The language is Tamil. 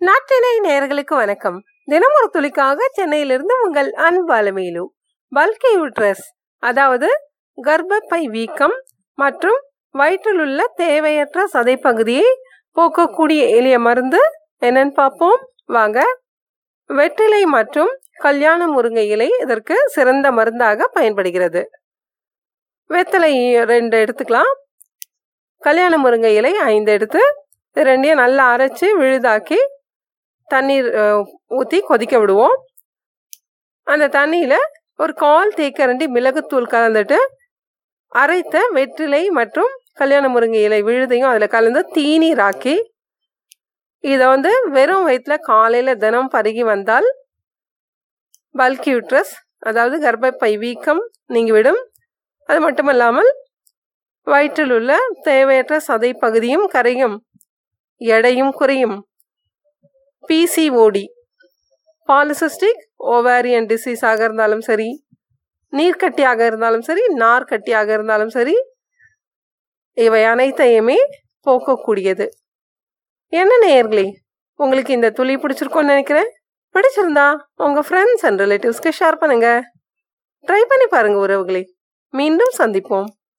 நாட்டினை நேர்களுக்கு வணக்கம். தினம் ஒரு துளிக்காக சென்னையிலிருந்து உங்கள் அன்பாலமேலு பல்கி யூட்ரஸ் அதாவது கர்ப்பப்பை வீக்கம் மற்றும் வயிற்றில் உள்ள தேவையற்ற சதைப்பகுதியை போக்கக்கூடிய எளிய மருந்து என்னன்னு பார்ப்போம். வாங்க. வெற்றிலை மற்றும் கல்யாண முருங்கை இலை இதற்கு சிறந்த மருந்தாக பயன்படுகிறது. வெத்தலை ரெண்டு எடுத்துக்கலாம். கல்யாண முருங்கை இலை ஐந்து எடுத்து இது ரெண்டையும் நல்லா அரைச்சி விழுதாக்கி தண்ணீர் ஊற்றி கொதிக்க விடுவோம். அந்த தண்ணியில் ஒரு கால் தேக்கரண்டி மிளகுத்தூள் கலந்துட்டு அரைத்த வெற்றிலை மற்றும் கல்யாண முருங்கை இலை விழுதையும் அதில் கலந்து தீநீராக்கி இதை வந்து வெறும் வயிற்றில் காலையில் தினம் பருகி வந்தால் பல்கி யூட்ரஸ் அதாவது கர்ப்பப்பை வீக்கம் நீங்கிவிடும். அது மட்டுமல்லாமல் வயிற்றில் உள்ள தேவையற்ற சதை பகுதியும் கரையும் எடையும் குறையும். பிசிஓடி பாலிசிஸ்டிக் ஓவாரியன் டிசீஸாக இருந்தாலும் சரி நீர்க்கட்டியாக இருந்தாலும் சரி நார்க்கட்டியாக இருந்தாலும் சரி இவை அனைத்தையுமே போக்கக்கூடியது. என்ன நேயர்களே உங்களுக்கு இந்த துளி பிடிச்சிருக்கோன்னு நினைக்கிறேன். பிடிச்சிருந்தா உங்கள் ஃப்ரெண்ட்ஸ் அண்ட் ரிலேட்டிவ்ஸ்க்கு ஷேர் பண்ணுங்கள் ட்ரை பண்ணி பாருங்கள் உறவுகளே. மீண்டும் சந்திப்போம்.